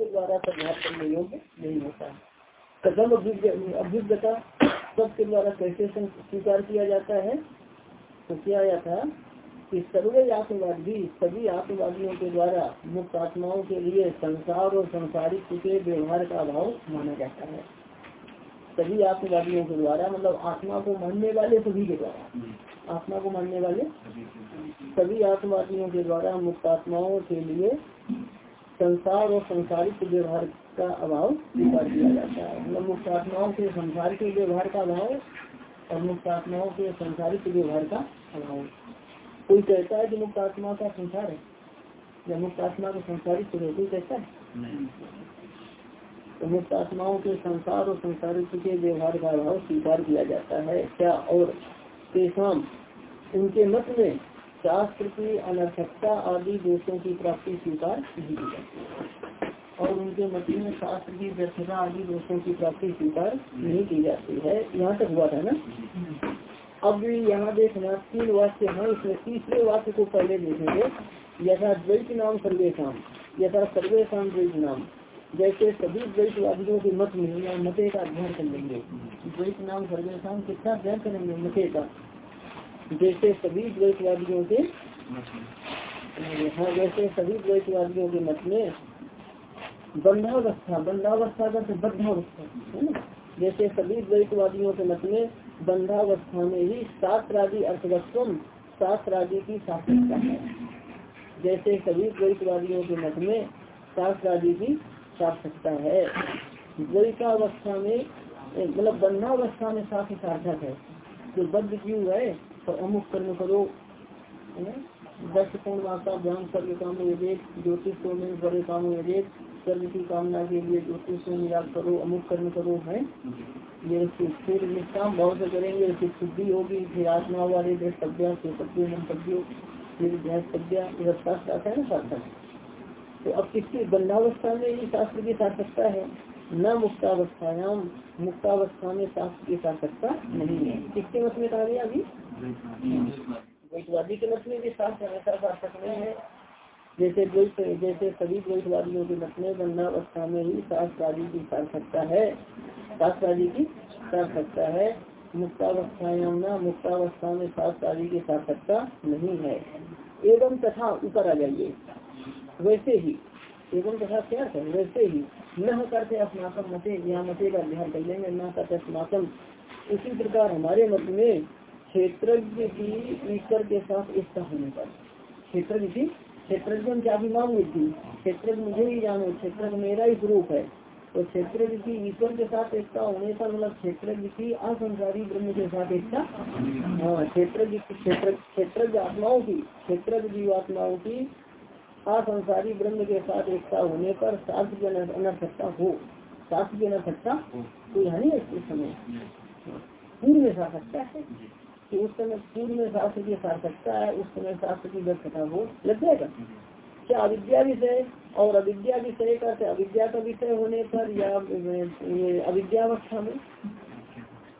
के द्वारा संघात करने योग्य नहीं होता कदम अभ्युगता सबके द्वारा कैसे स्वीकार किया जाता है? तो क्या आया था कि सर्वे आत्मवादी सभी आत्मवादियों के द्वारा मुक्त आत्माओं के लिए संसार और संसारिक के व्यवहार का अभाव माना जाता है। सभी आत्मवादियों के द्वारा मतलब आत्मा को मानने वाले सभी के द्वारा। आत्मा को मानने वाले? सभी आत्मवादियों के द्वारा मुक्त आत्माओं के लिए संसार और संसारिक व्यवहार का अभाव स्वीकार किया जाता है। मतलब मुक्त आत्माओं के संसार के व्यवहार का अभाव और मुक्त आत्माओं के संसारिक व्यवहार का अभाव कोई कहता है कि मुक्त आत्मा का संसार है? या मुक्त आत्मा का संसारिक है? कोई कहता है? तो मुक्त आत्माओं के संसार और संसारिक के व्यवहार का अभाव स्वीकार किया जाता है। क्या और तेसाम उनके मत में शास्त्र की अनर्थकता आदि दोषों की प्राप्ति स्वीकार नहीं की जाती और उनके मत में शास्त्र की व्यर्थता आदि दोषों की प्राप्ति स्वीकार नहीं की जाती है। यहाँ तक हुआ था ना? अब यहाँ देखना, तीन वाक्य है, इसमें तीसरे वाक्य को पहले देखेंगे। यथा द्वैत नाम सर्वेशम यथा सर्वेशम द्वैत नाम। जैसे सभी द्वैतवादियों के मत में मते का अध्ययन कर लेंगे। द्वैत नाम सर्वेशम कितना अध्ययन करेंगे? मते का। जैसे सभी द्वैतवादियों के हाँ जैसे सभी द्वैतवादियों के मत में बंधावस्था बंधावस्था का बद्धावस्था है ना? जैसे सभी द्वैतवादियों के मत में बंधावस्था में ही शास्त्रादि अर्थवत्व शास्त्रादि की सार्थकता है। जैसे सभी द्वैतवादियों के मत में शास्त्रादि की सार्थकता है। द्वैतावस्था में मतलब बंधावस्था में शास्त्र सार्थक है। जो बद्ध जीव है? तो अमुक कर्म करो दस पूर्ण माता ध्यान सर्व काम ज्योतिष को में बड़े काम यदेक सर्व की कामना के लिए ज्योतिष को याद करो, अमुक कर्म करो, है? ये फिर निष्काम भाव से करेंगे फिर शुद्धि होगी, फिर आत्मा वाले द्रष्टव्य चेतव्य मंतव्य फिर द्रष्टव्य शास्त्र आता है ना सार्थक? तो अब किसकी बंधावस्था में ही शास्त्र की सार्थकता है? न मुक्तावस्थायाम मुक्तावस्था में शास्त्र की सार्थकता नहीं है। किसके मत में कहा गया अभी? द्वैतवादी के मत में भी शास्त्र हमेशा सार्थक नहीं है। जैसे द्वैत, जैसे सभी द्वैतवादियों के मत में बंधावस्था में ही शास्त्र आदि की सार्थकता है। शास्त्र आदि की सार्थकता है। मुक्तावस्थायाम न, मुक्तावस्था में शास्त्र आदि की सार्थकता नहीं है। एवं तथा ऊपर आ जाइए। वैसे ही एवं तथा क्या है? वैसे ही न करते अस्नातम मते यहाँ मते का अध्ययन कर लेंगे, न करते अस्नातम उसी प्रकार हमारे मत में क्षेत्रज्ञ की ईश्वर के साथ एकता होने पर। क्षेत्रज्ञ की? क्षेत्रज्ञ क्या अभिमान थी क्षेत्र मुझे ही जानो क्षेत्र मेरा ही स्वरूप है। तो क्षेत्र की ईश्वर के साथ एकता होने पर मतलब क्षेत्र की असंसारी ब्रह्म के साथ एकता हाँ क्षेत्र क्षेत्र क्षेत्र आत्माओं की क्षेत्र जीवात्माओं की असंसारी ब्रह्म के साथ एकता होने पर शास्त्र की अनर्थकता हो। शास्त्र की अनर्थकता तो यहाँ नहीं है उस समय। पूर्व में सार्थकता है। कि उस समय पूर्व में शास्त्र की सार्थकता है उस समय शास्त्र की व्यर्थता हो। लग जाएगा। क्या अविद्या विषय और अविद्या विषय का अविद्या का विषय होने पर या अविद्यावस्था में?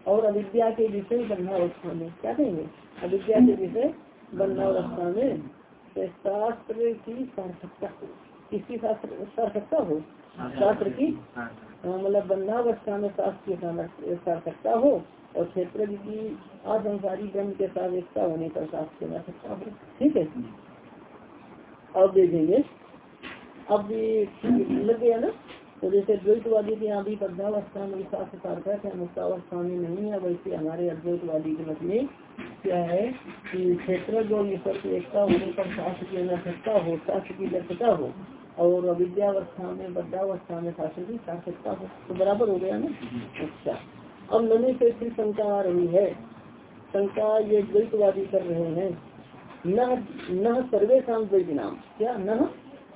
और अविद्या के विषय बंधावस्था में। क्या कहेंगे? अविद्या के विषय बंधावस्था में। शास्त्र की सार्थकता हो। किसकी सार्थकता हो? शास्त्र की? मतलब बंधावस्था में शास्त्र की सार्थकता हो और क्षेत्र की असंसारी ब्रह्म के साथ एकता होने पर शास्त्र की सार्थकता हो। ठीक है? अब देखेंगे। अब लग गया ना? तो जैसे द्वैतवादी के यहाँ भी बद्धावस्था में शास्त्र सार्थक है मुक्तावस्था में नहीं है वैसे हमारे अद्वैतवादी के मत में क्या है कि क्षेत्र जो की एकता होने पर शास्त्र की अनर्थकता हो, शास्त्र की व्यर्थता हो, और अविद्यावस्था में, बद्धावस्था में शास्त्र की सार्थकता हो तो बराबर हो गया ना? अच्छा। अब ननी से फिर शंका आ रही है। शंका ये द्वैतवादी कर रहे हैं। न न सर्वे शाम द्वैत नाम क्या? न?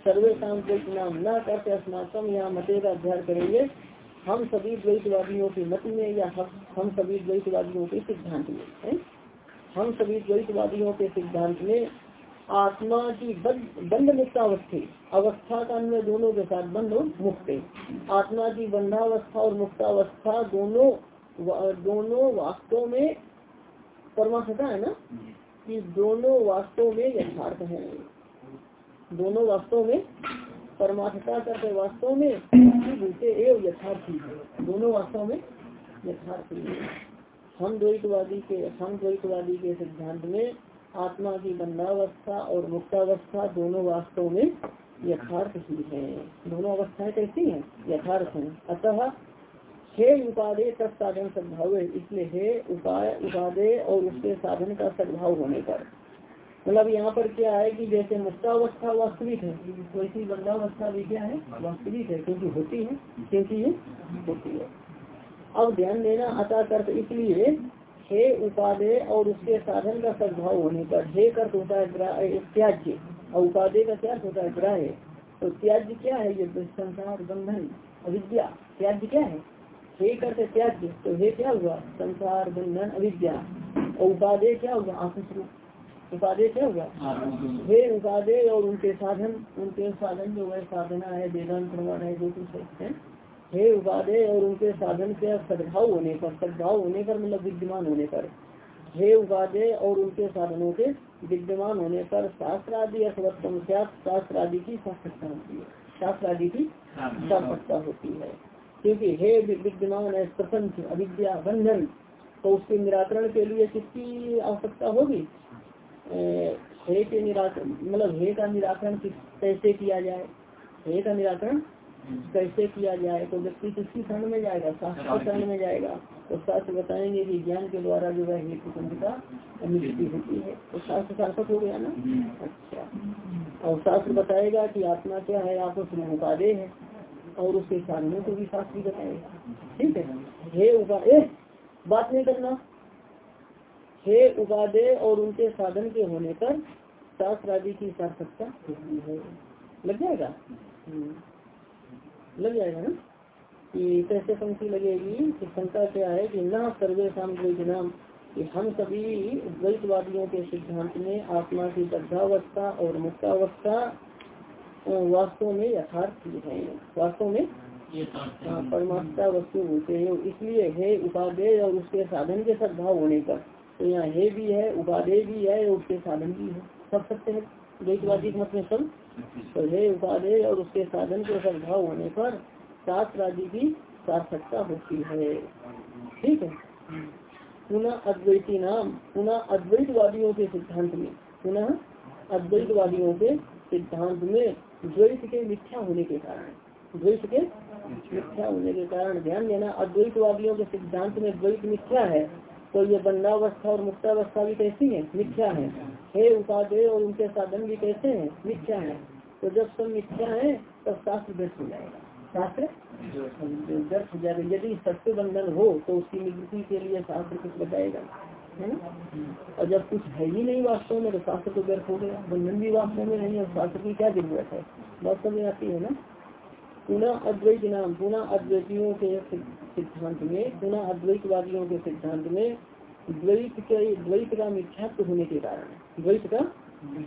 सर्वे शाम द्वैत नाम न करते स्नातम या मते का अध्ययन करेंगे। हम सभी द्वैतवादियों के मत में या हम सभी द्वैतवादियों के सिद्धांत में हम सभी द्वैतवादियों के सिद्धांत में आत्मा की बंद मुक्तावस्थी अवस्था का अन्य दोनों के साथ बंद और मुक्त आत्मा की बंधावस्था और मुक्तावस्था दोनों दोनों वास्तव में परमात्मा है ना? कि दोनों वास्तव में यथार्थ है। दोनों वास्तव में परमार्थता करते वास्तव में भूते एवं यथार्थी दोनों वास्तव में यथार्थी हम द्वैतवादी के हम द्वैतवादी के सिद्धांत में आत्मा की बंधावस्था और मुक्तावस्था दोनों वास्तव में यथार्थ ही है। दोनों अवस्थाएँ कैसी हैं? यथार्थ हैं। अतः हे उपादेय तत्साधन सद्भाव है। इसलिए हे उपाय, उपादेय और उसके साधन का सद्भाव होने पर। मतलब यहाँ पर क्या है कि जैसे मुक्तावस्था वास्तविक है वैसी बंधावस्था भी क्या है? वास्तविक है, क्योंकि होती है, क्योंकि ये होती है। अब ध्यान देना अतः कर्त इसलिए हे उपादेय और उसके साधन का सद्भाव होने पर हे कर्त होता है त्याज्य। और उपादेय का क्या होता है? ग्राह्य। तो त्याज्य क्या है? ये संसार, बंधन अविद्या। त्याज्य क्या है? हे करते त्याज्य। तो हे क्या हुआ? संसार, बंधन, अविद्या। और उपादेय क्या हुआ? आत्मस्वरूप। उपादेय क्या होगा हे उपादेय और उनके साधन उनके साधन जो है साधना है वेदांत प्रमाण है जो कुछ है हे? उपादेय और उनके साधन के सद्भाव होने पर सद्भाव होने पर मतलब विद्यमान होने पर। हे उपादेय और उनके साधनों के विद्यमान होने पर शास्त्र आदि अथवत्तम शास्त्र आदि की सार्थकता होती है। शास्त्र आदि की सार्थकता होती है। क्योंकि हे विद्यमान है प्रपंच अविद्या बंधन तो उसके निराकरण के लिए किसकी आवश्यकता होगी? हे के निराकरण मतलब हे का निराकरण कैसे किया जाए? हे का निराकरण कैसे किया जाए? तो व्यक्ति किसकी शरण में जाएगा? शास्त्र शरण में जाएगा। तो शास्त्र बताएँगे कि ज्ञान के द्वारा जो है हेतु का होती है। तो शास्त्र सार्थक हो गया ना? अच्छा। और शास्त्र बताएगा कि आत्मा क्या है? आपको उपाधे है और उसके साधनों को भी शास्त्र बताएगा। ठीक है? हे उपाधे बात नहीं करना। हे उपाधे और उनके साधन के होने पर शास्त्र आदि की सार्थकता होती है। लग जाएगा? लग जाएगा ना? कि कैसे पंक्ति लगेगी? कि शंका क्या है? कि न सर्वे नाम कि हम सभी द्वैतवादियों के सिद्धांत में आत्मा की बद्धावस्था और मुक्तावस्था वास्तव में यथार्थ है। वास्तव में? हाँ, परमात्मा वस्तु होते हैं। इसलिए है उपादेय और उसके साधन के सद्भाव होने पर। तो यहाँ हे भी है, उपाधेय भी है और उसके साधन भी है। सब सत्य है। द्वैतवादी मत में सब तो हे उपाधेय और उसके साधन के सद्भाव होने पर शास्त्र आदि की सार्थकता होती है। ठीक है? पुनः अद्वैती नाम, पुनः अद्वैतवादियों के सिद्धांत में, पुनः अद्वैतवादियों के सिद्धांत में द्वैत के मिथ्या होने के कारण, द्वैत के मिथ्या होने के कारण ध्यान देना, अद्वैतवादियों के सिद्धांत में द्वैत मिथ्या है। तो ये बंदावस्था और मुक्तावस्था भी कैसी है? मिथ्या है। हे उपादेय और उनके साधन भी कैसे हैं? मिथ्या है। तो जब सब मिथ्या है, तब शास्त्र व्यस्त हो जाएगा। शास्त्र? व्यर्थ हो जाएगा। यदि सत्य बंधन हो तो उसकी निवृत्ति के लिए शास्त्र कुछ बताएगा। है और जब कुछ है ही नहीं वास्तव में तो शास्त्र तो व्यर्थ हो गया। बंधन भी वास्तव में नहीं है शास्त्र की क्या ज़रूरत है? वास्तव में आती है ना? पुनः अद्वैत नाम पुनः अद्वैतियों के सिद्धांत में पुनः अद्वैतवादियों के सिद्धांत में द्वैत के, द्वैत का मिथ्यात्व होने के कारण, द्वैत का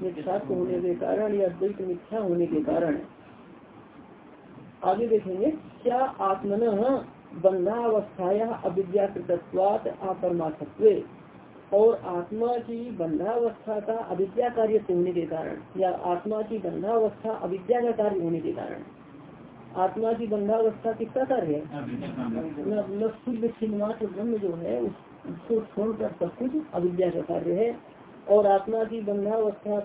मिथ्यात्व होने के कारण या द्वैत मिथ्या होने के कारण। आगे देखेंगे, क्या आत्मन बंधावस्थाया अविद्याकृतत्वात अपरमार्थत्व? और आत्मा की बंधावस्था का अविद्या कार्य होने के कारण, या आत्मा की बंधावस्था अविद्या का कार्य होने के कारण। आत्मा की बंधावस्था किसका कार्य है? शुद्ध छिन्मात्र ब्रह्म जो है उसको छोड़कर सब कुछ अविद्या का कार्य है। और आत्मा की बंधावस्था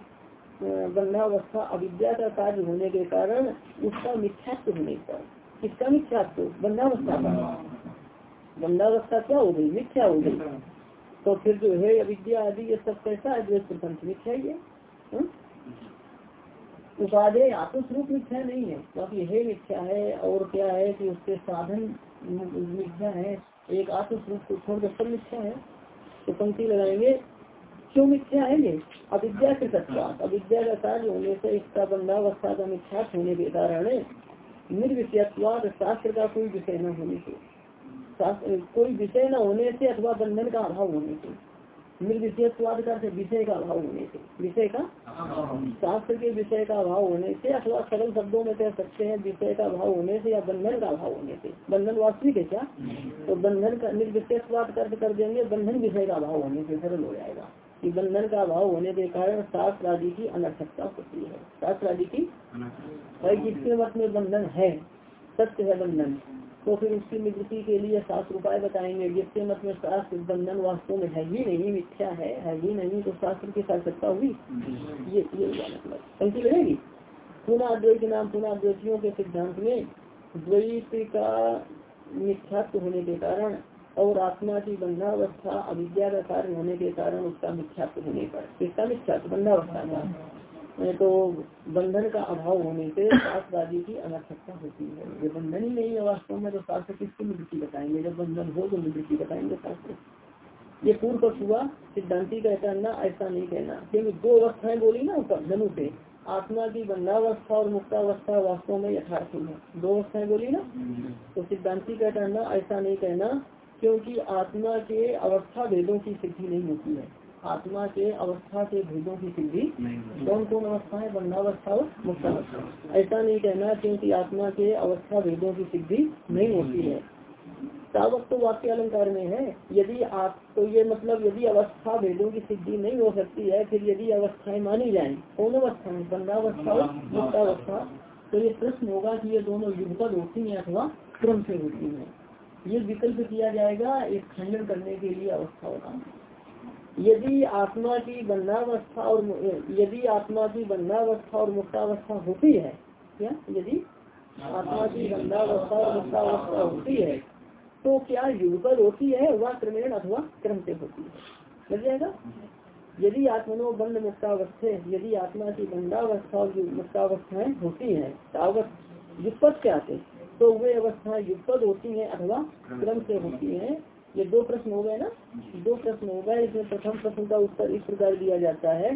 बंधावस्था अविद्या का कार्य होने के कारण उसका मिथ्यात्व होने पर किसका मिथ्यात्व? बंधावस्था का। बंधावस्था क्या हो गई? मिथ्या हो गई। तो फिर जो है अविद्या आदि ये सब कैसा है? द्वेष प्रपंच मिथ्या ही है। हाँ? उपाधे आत्मस्वरूप मिथ्या नहीं है। बाकी है मिथ्या है, और क्या है कि उसके साधन मिथ्या है। एक आत्मस्वरूप को छोड़कर सब मिथ्या है। तो पंक्ति लगाएँगे, क्यों मिथ्या है ये? अविद्या के सत्यात अविद्या का कार्य होने से इसका बंधावस्था का मिथ्या होने के कारण निर्विषयत्वाद शास्त्र का कोई विषय न होने से। कोई विषय न होने से अथवा बंधन का अभाव होने से। निर्विषयत्वाद का विषय का अभाव होने से विषय का शास्त्र के विषय का अभाव होने से अथवा सरल शब्दों में कह सकते हैं विषय का अभाव होने से या बंधन का अभाव होने से। बंधन वास्तविक है क्या? तो बंधन का निर्विषयत्वाद कर देंगे बंधन विषय का अभाव होने से सरल हो जाएगा। कि बंधन का अभाव होने के कारण शास्त्र आदि की अनर्थकता होती है। शास्त्र आदि की भाई जिसके मत में बंधन है? सत्य है बंधन। तो फिर उसकी निवृत्ति के लिए शास्त्र उपाय बताएँगे। जिसके मत में शास्त्र बंधन वास्तव में है ही नहीं, मिथ्या है है ही नहीं तो शास्त्र की सार्थकता हुई? ये ये मतलब। पंक्ति पुनः अद्वैत नाम पुनः अद्वैतियों के सिद्धांत में द्वैत का मिथ्यात्व होने के कारण और आत्मा की बंधावस्था अविद्या का कार्य होने के कारण उसका मिथ्यात्व होने पर। किसका मिथ्यात्व? बंधावस्था का। तो बंधन का अभाव होने से शास्त्रवादी की अनर्थकता होती है। जब बंधन ही नहीं है वास्तव में तो शास्त्र किसकी निवृत्ति बताएँगे? जब बंधन हो तो निवृत्ति बताएँगे शास्त्र ये पूर्व पक्ष हुआ, सिद्धांति कहता ना, ऐसा नहीं कहना। क्योंकि दो अवस्थाएँ बोली ना धनु से आत्मा की बंधावस्था और मुक्तावस्था वास्तव में यथार्थ है। दो अवस्थाएँ बोली ना? तो सिद्धांति कहता ना, ऐसा नहीं कहना, क्योंकि आत्मा के अवस्था भेदों की सिद्धि नहीं होती है। आत्मा के अवस्था के भेदों की सिद्धि कौन कौन अवस्था है बंधावस्था और मुक्तावस्था। ऐसा नहीं कहना क्योंकि आत्मा के अवस्था भेदों की सिद्धि नहीं होती है। तावत तो वाक्य अलंकार में है। यदि आप तो ये मतलब यदि अवस्था भेदों की सिद्धि नहीं हो सकती है फिर यदि अवस्थाएँ मानी जाए कौन अवस्था है? बंधावस्था और मुक्तावस्था। तो ये प्रश्न होगा कि ये दोनों युगपद होती है अथवा क्रम से होती है। ये विकल्प किया जाएगा एक खंडन करने के लिए अवस्था होगा यदि आत्मा की बंधावस्था और यदि आत्मा की बंधावस्था और मुक्तावस्था होती है, क्या? यदि आत्मा की बंधावस्था और मुक्तावस्था होती है तो क्या युगल होती है वह क्रमेण अथवा क्रम से होती है? मिल जाएगा? यदि आत्मनो बंद मुक्तावस्था, यदि आत्मा की बंधावस्था और मुक्तावस्थाएँ होती है तावत युगपत क्या आते तो वे अवस्थाएँ युगपद होती है अथवा क्रम से होती है ये दो प्रश्न हो गए ना? दो प्रश्न हो गए। इसमें प्रथम प्रश्न का उत्तर इस प्रकार दिया जाता है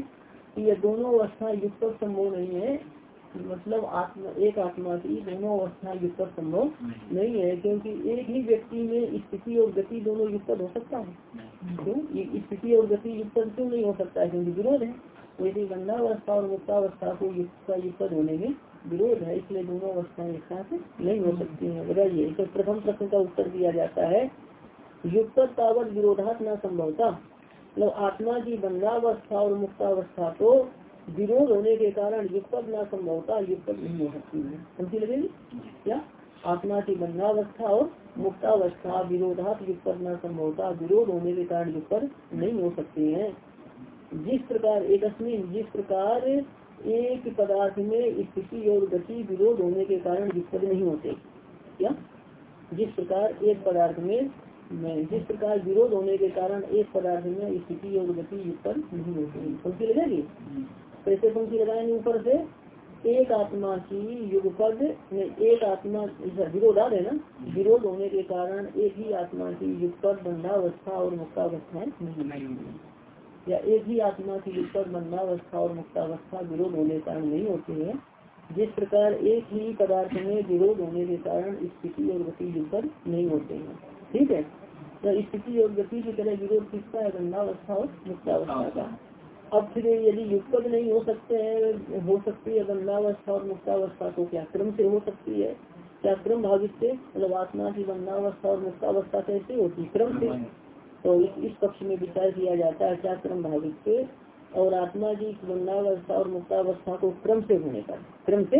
कि ये दोनों अवस्था युक्त संभव नहीं है। मतलब आत्मा एक आत्मा की दोनों अवस्था युक्त संभव नहीं। है क्योंकि एक ही व्यक्ति में स्थिति और गति दोनों युक्त हो सकता है। क्यों? स्थिति और गति युक्त क्यों नहीं हो सकता है? क्योंकि विरोध है। वैसे गंधावस्था और मुक्तावस्था को युक्त युक्त होने में विरोध है इसलिए दोनों अवस्थाएँ एक साथ नहीं हो सकती है। बताइए तो प्रथम प्रश्न का उत्तर दिया जाता है युक्त तावत विरोधात न संभवता। मतलब आत्मा की बंधावस्था और मुक्तावस्था को विरोध होने के कारण युक्त न संभवता, युक्त नहीं हो सकती है। समझी लगेगी क्या आत्मा की बंधावस्था और मुक्तावस्था विरोधात युक्त न संभवता, विरोध होने के कारण युक्त नहीं हो सकती है। जिस प्रकार एक जिस प्रकार एक पदार्थ में स्थिति और गति विरोध होने के कारण युक्त नहीं होते। क्या जिस प्रकार एक पदार्थ में जिस प्रकार विरोध होने के कारण एक पदार्थ में स्थिति और गति युक्त नहीं होती। पंक्ति लगेगी? कैसे पंक्ति लगाएँगे ऊपर से? एक आत्मा की युगपद एक आत्मा विरोधाद है ना? विरोध होने के कारण एक ही आत्मा की युगपद, बंधावस्था और मुक्तावस्थाएँ नहीं या एक ही आत्मा की युगपद, बंधावस्था और मुक्तावस्था विरोध होने के कारण नहीं होती है। जिस प्रकार एक ही पदार्थ में विरोध होने के कारण स्थिति और गति युगपद नहीं होते हैं। ठीक है? तो स्थिति और गति की तरह विरोध किसका है? गंधावस्था और मुक्तावस्था का। अब फिर यदि युगपद नहीं हो सकते हैं हो सकती है गंधावस्था और मुक्तावस्था तो क्या क्रम से हो सकती है? क्या क्रम भावित से मतलब आत्मा की गंधावस्था और मुक्तावस्था कैसे होती क्रम से। तो इस, पक्ष में विचार किया जाता है क्या क्रम भावित से और आत्मा की गंधावस्था और मुक्तावस्था को क्रम से होने पर क्रम से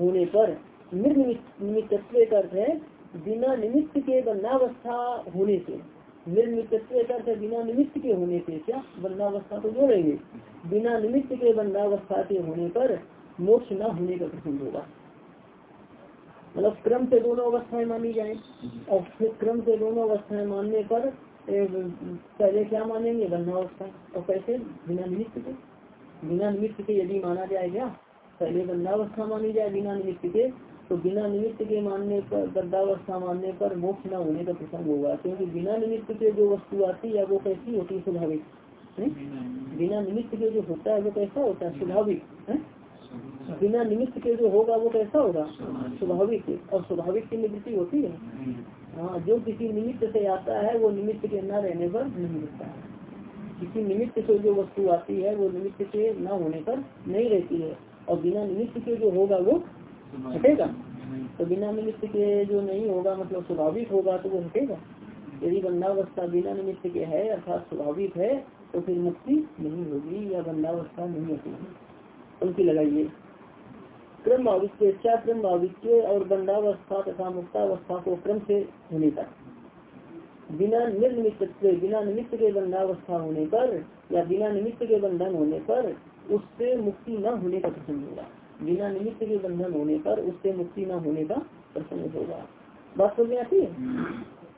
होने पर। मृग निमित्त अर्थ है बिना निमित्त के बंधावस्था होने से निर्मित बिना निमित्त के होने से क्या? बंधावस्था को जोड़ेंगे बिना निमित्त के बंधावस्था के होने पर मोक्ष न होने का प्रसंग होगा। मतलब क्रम से दोनों अवस्थाएँ मानी जाए और फिर क्रम से दोनों अवस्थाएँ मानने पर पहले क्या मानेंगे? बंधावस्था और कैसे? बिना निमित्त के। बिना निमित्त के यदि माना जाएगा, पहले बंधावस्था मानी जाए, बिना निमित्त के तो बिना निमित्त के मानने पर गद्दावस्था मानने पर मोक्ष न होने का प्रसंग होगा, क्योंकि बिना निमित्त के जो वस्तु आती है, वो कैसी होती है? स्वाभाविक। बिना निमित्त के जो होता है, वो कैसा होता है? स्वाभाविक। बिना निमित्त के जो होगा, वो कैसा होगा? स्वाभाविक। और स्वाभाविक की निवृत्ति होती है। हाँ जो किसी निमित्त से आता है, वो निमित्त के न रहने पर नहीं मिलता है। किसी निमित्त से जो वस्तु आती है, वो निमित्त के न होने पर नहीं रहती है। और बिना निमित्त के जो होगा, वो हटेगा तो बिना निमित्त के जो नहीं होगा मतलब स्वाभाविक होगा तो वो हटेगा यदि बंधावस्था बिना निमित्त के है, अर्थात स्वाभाविक है तो फिर मुक्ति नहीं होगी, या बंधावस्था नहीं होगी। उनकी लगाइए। क्रम भावित्य क्या क्रम भावित्य और बंधावस्था तथा मुक्तावस्था को क्रम से होने तक। बिना निर्निमित बिना निमित्त के बंधावस्था होने पर, या बिना निमित्त के बंधन होने पर, उससे मुक्ति न होने का प्रसन्न होगा। बिना निमित्त के बंधन होने पर, उससे मुक्ति न होने का प्रसंग होगा। बात समझ में आती है?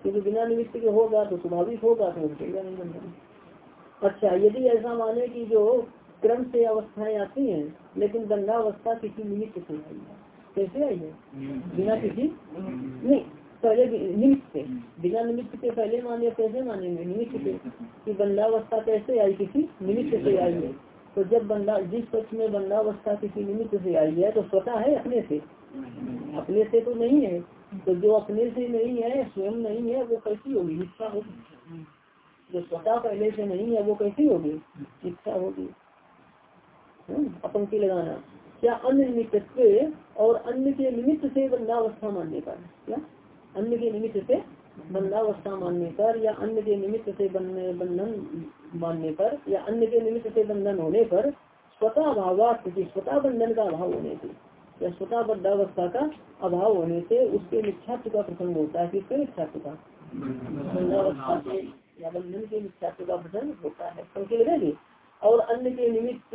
क्योंकि बिना निमित्त के होगा तो स्वाभाविक होगा तो उठेगा नहीं बंधन? अच्छा यदि ऐसा माने कि जो क्रम से अवस्थाएँ आती हैं, लेकिन बंधावस्था किसी निमित्त से आई है। कैसे आई है? बिना किसी? नहीं, पहले निमित्त से। बिना निमित्त के पहले माने, कैसे मानेंगे? निमित्त से। कि बंधावस्था कैसे आई? किसी निमित्त से आई है। तो जब बंदा, जिस पक्ष में बंदावस्था किसी निमित्त से आई है तो स्वतः है अपने से। अपने से तो नहीं है। तो जो अपने से नहीं है, स्वयं नहीं है, वो कैसी होगी? इच्छा होगी। जो स्वतः पहले से नहीं है, वो कैसी होगी? इच्छा होगी। अपंक्ति लगाना। क्या अन्य निमित्त और अन्य के निमित्त से बंधावस्था मानने का क्या? अन्य के निमित्त से बंधावस्था मानने पर या अन्य के निमित्त से बंधन मानने पर या अन्य के निमित्त से बंधन होने पर स्वतः अभाव स्वतः बंधन का अभाव होने से, या स्वतः बद्धावस्था का अभाव होने से उसके मिथ्यात्व का प्रसंग होता है। किसके मिथ्यात्व का? बंधावस्था के या बंधन के मिथ्यात्व का प्रसंग होता है। और अन्य के निमित्त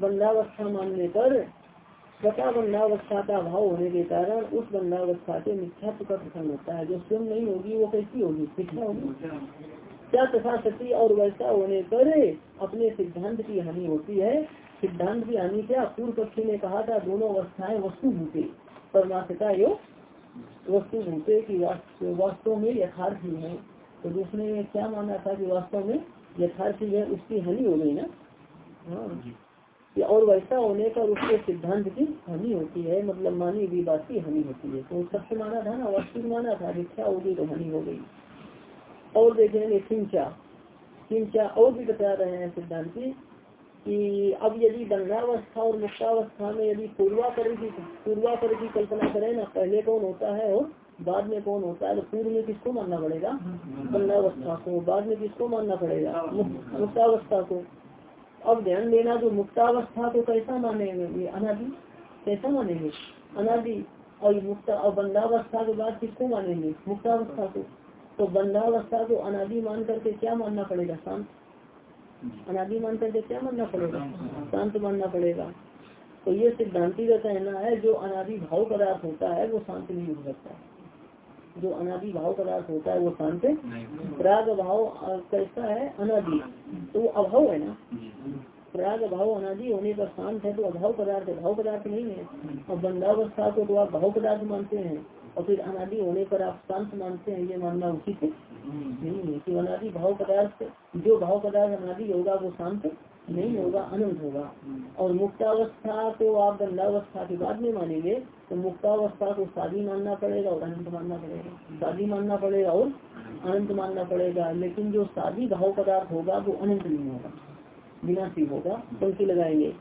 बंधावस्था मानने पर स्वतः बंधावस्था का अभाव होने के कारण उस बंधावस्था के मिथ्यात्व का प्रसंग होता है। जो स्वयं नहीं होगी, वो कैसी होगी? मिथ्या होगी क्या तथा सती और वैसा होने पर अपने सिद्धांत की हानि होती है? सिद्धांत की हानि क्या? पूर्व पक्षी ने कहा था, दोनों अवस्थाएँ वस्तु भूते परमात्मा यो वस्तु भूते की वास्तव में यथार्थ ही। है तो दूसरे ने क्या माना था कि वास्तव में यथार्थ ही है? उसकी हानि हो गई ना? हाँ। और वैसा होने पर उसके सिद्धांत की हानि होती है मतलब मानी हुई बात की हानि होती है। तो सबसे माना था ना, वास्तविक माना था मिथ्या होगी तो हानि हो गई। और देखेंगे सिंचा सिंचा और भी बता रहे हैं सिद्धांत की अब यदि बंगावस्था और मुक्तावस्था में यदि पूर्वापर की पूर्वापर की कल्पना करें ना, पहले कौन होता है और बाद में कौन होता है तो पूर्व में किसको मानना पड़ेगा? बंगावस्था को, बाद में किसको मानना पड़ेगा? मुक्तावस्था को। अब ध्यान देना जो मुक्तावस्था को कैसा मानेंगे? अनादि। कैसा मानेंगे? अनादि। और मुक्ता और बंदावस्था के बाद किसको मानेंगे? मुक्तावस्था को। तो बंदावस्था को अनादि मान करके क्या मानना पड़ेगा? शांत। अनादि मान करके क्या मानना पड़ेगा? शांत मानना पड़ेगा। तो ये सिद्धांति का कहना है, जो अनादि भाव पदार्थ होता है, वो शांत नहीं हो सकता। जो अनादि भाव पदार्थ होता है वो शांत राग भाव कैसा है? अनादि। तो वो अभाव है ना? राग भाव अनादि होने पर शांत है तो अभाव पदार्थ है। भाव पदार्थ नहीं है। और बंधावस्था को तो आप भाव पदार्थ मानते हैं। और फिर अनादि होने पर आप शांत मानते हैं ये मानना उचित नहीं है कि अनादि भाव पदार्थ जो भाव पदार्थ अनादि होगा वो शांत नहीं होगा, अनंत होगा। और मुक्तावस्था को आप गंधावस्था के बाद में मानेंगे तो मुक्तावस्था को शादी मानना पड़ेगा और अनंत मानना पड़ेगा। शादी मानना पड़ेगा और अनंत मानना पड़ेगा। लेकिन जो शादी भाव पदार्थ होगा, वो अनंत नहीं होगा। बिना विनाशी होगा, पंक्ति लगाएँगे।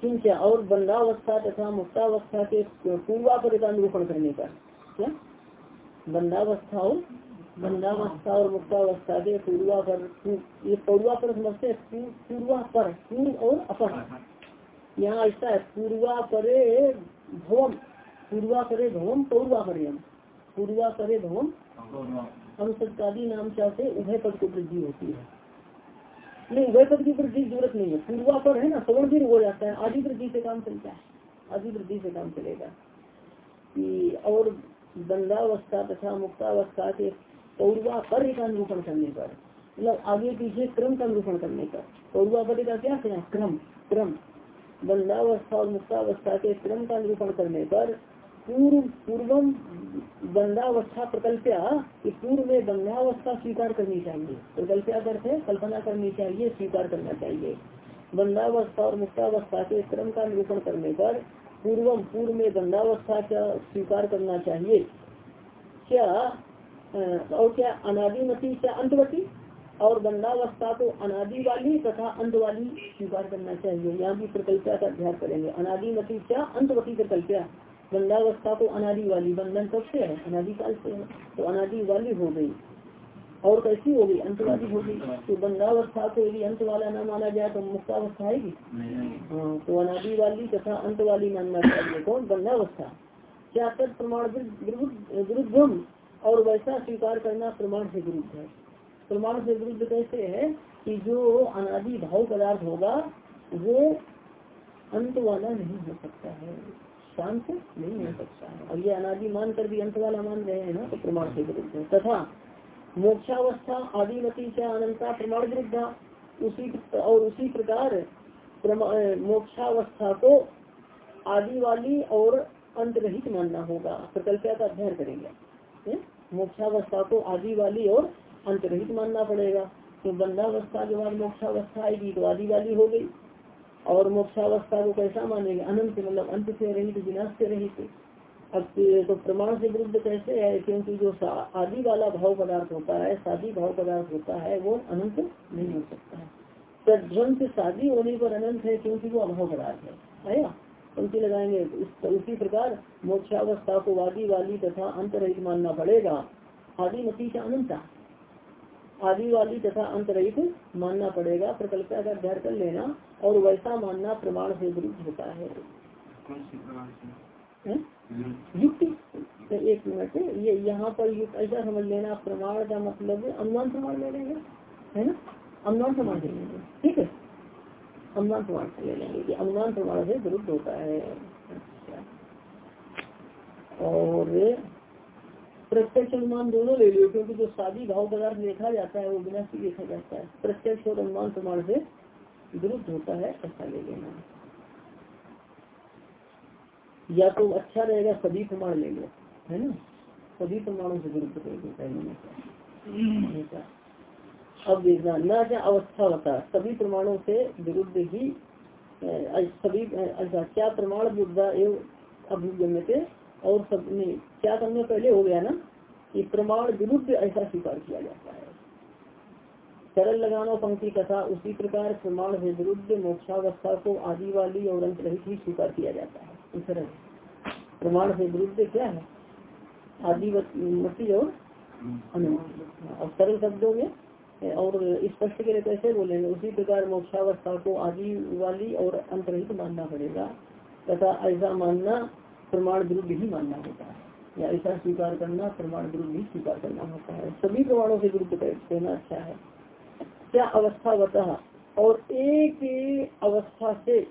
किंचा और बंधावस्था तथा मुक्तावस्था के पूर्वापर का निरूपण करने का क्या? बंधावस्था और बंधावस्था और मुक्तावस्था के पूर्वा पर ये पूर्वा पर समझते पूर्वा पर, पूर्व और अपर। यहाँ ऐसा है, पूर्वा परे भवम, पूर्वा करे भवम, पूर्वा पर्यम पूर्वा करे भवम, हम सत्तादी नाम चाहते उभय पद की वृद्धि होती है। नहीं, उभय पद की वृद्धि ज़रूरत नहीं है। पूर्वा पर है ना, सवर्ण भी हो जाता है, आदि वृद्धि से काम चलता है। आदि वृद्धि से काम चलेगा। और बंधावस्था तथा मुक्तावस्था के पौरवा पर का निरूपण करने पर मतलब आगे पीछे क्रम का निरूपण करने पर। पौरवा पर का क्या है? क्रम क्रम। बंधावस्था और मुक्तावस्था के क्रम का निरूपण करने पर पूर्व, पूर्वम बंधावस्था प्रकल्प्या कि पूर्व में बंधावस्था स्वीकार करनी चाहिए। प्रकल्प्या करते कल्पना करनी चाहिए, स्वीकार करना चाहिए। बंधावस्था और मुक्तावस्था के क्रम का निरूपण करने पर पूर्वम, पूर्व में बंधावस्था का स्वीकार करना चाहिए। क्या? और क्या? अनादिमती क्या अंतवती? और बंधावस्था को अनादि वाली तथा अंत वाली स्वीकार करना चाहिए। यहाँ भी प्रकल्पा का अध्ययन करेंगे। अनादिमती क्या? अंतवती प्रकल्पया। बंधावस्था को अनादि वाली। बंधन कब से है। अनादिकाल से है। तो अनादि वाली हो गई। और कैसी होगी अंतवादी होगी तो बंधावस्था को यदि अंत वाला न माना जाए तो मुक्तावस्था आएगी? हाँ तो अनादि वाली तथा अंत वाली मानना चाहिए। कौन? बंधावस्था क्या प्रमाण विरुद्ध और वैसा स्वीकार करना प्रमाण से विरुद्ध है। प्रमाण से विरुद्ध कैसे है कि जो अनादि भाव पदार्थ होगा, वो अंत वाला नहीं हो सकता है। शांत नहीं हो सकता है। और ये अनादि मान कर भी अंत वाला मान रहे हैं ना तो प्रमाण से विरुद्ध है। तथा मोक्षावस्था आदिमती से अनंता प्रमाण विरुद्ध? उसी और उसी प्रकार मोक्षावस्था को आदि वाली और अंत रहित मानना होगा। प्रकल्पया का अध्ययन करेंगे। मोक्षावस्था को आदि वाली और अंत रहित मानना पड़ेगा। तो बंधावस्था के बाद मोक्षावस्था आएगी तो आदि वाली हो गई। और मोक्षावस्था को कैसा मानेंगे? अनंत मतलब अंत से रहित, विनाश से रहित। अब तो प्रमाण से विरुद्ध कैसे है? क्योंकि जो आदि वाला भाव पदार्थ होता है शादी भाव पदार्थ होता है, वो अनंत नहीं हो सकता है। तध्वंस शादी होने पर अनंत है, क्योंकि वो अभाव पदार्थ है। आया? पंक्ति लगाएँगे उसी प्रकार मोक्षावस्था को वादी वाली तथा अंतरहित मानना पड़ेगा। आदि मती से अनंता। आदि वाली तथा अंतरहित मानना पड़ेगा। प्रकल्पना का अध्ययन कर लेना और वैसा मानना प्रमाण से विरुद्ध होता है। युक्ति। तो एक मिनट ये यहाँ पर युक्त ऐसा समझ लेना प्रमाण का मतलब अनुमान प्रमाण ले लेंगे है ना? अनुमान प्रमाण ले लेंगे। ठीक है? अनुमान प्रमाण से ले लेंगे कि अनुमान प्रमाण से विरुद्ध होता है। और प्रत्यक्ष अनुमान दोनों ले लियो, क्योंकि जो शादी भाव पदार्थ देखा जाता है, वो बिना से देखा जाता है। प्रत्यक्ष और अनुमान प्रमाण से विरुद्ध होता है, ऐसा ले लेना। या तो अच्छा रहेगा, सभी प्रमाण ले लो है ना? सभी प्रमाणों से विरुद्ध करेंगे पहले अब देखना। न क्या अवस्था बता। सभी प्रमाणों से विरुद्ध ही सभी अच्छा क्या प्रमाण बुद्धा एवं अभिगम्य और सब नहीं क्या करने पहले हो गया ना? कि प्रमाण विरुद्ध ऐसा स्वीकार किया जाता है। सरल लगाना पंक्ति कथा उसी प्रकार प्रमाण से विरुद्ध मोक्षावस्था को आदि वाली और अंत रहित ही स्वीकार किया जाता है। सरल प्रमाण से विरुद्ध क्या है? आदिवती और अनुमान अब सरल शब्दों में और स्पष्ट के लिए कैसे बोलेंगे, उसी प्रकार मोक्षावस्था को आदि वाली और अंतरहित मानना पड़ेगा, तथा ऐसा मानना प्रमाण विरुद्ध ही मानना होता है, या ऐसा स्वीकार करना प्रमाण विरुद्ध ही स्वीकार करना होता है। सभी प्रमाणों से विरुद्ध कहना अच्छा है। क्या अवस्था बता और एक अवस्था से,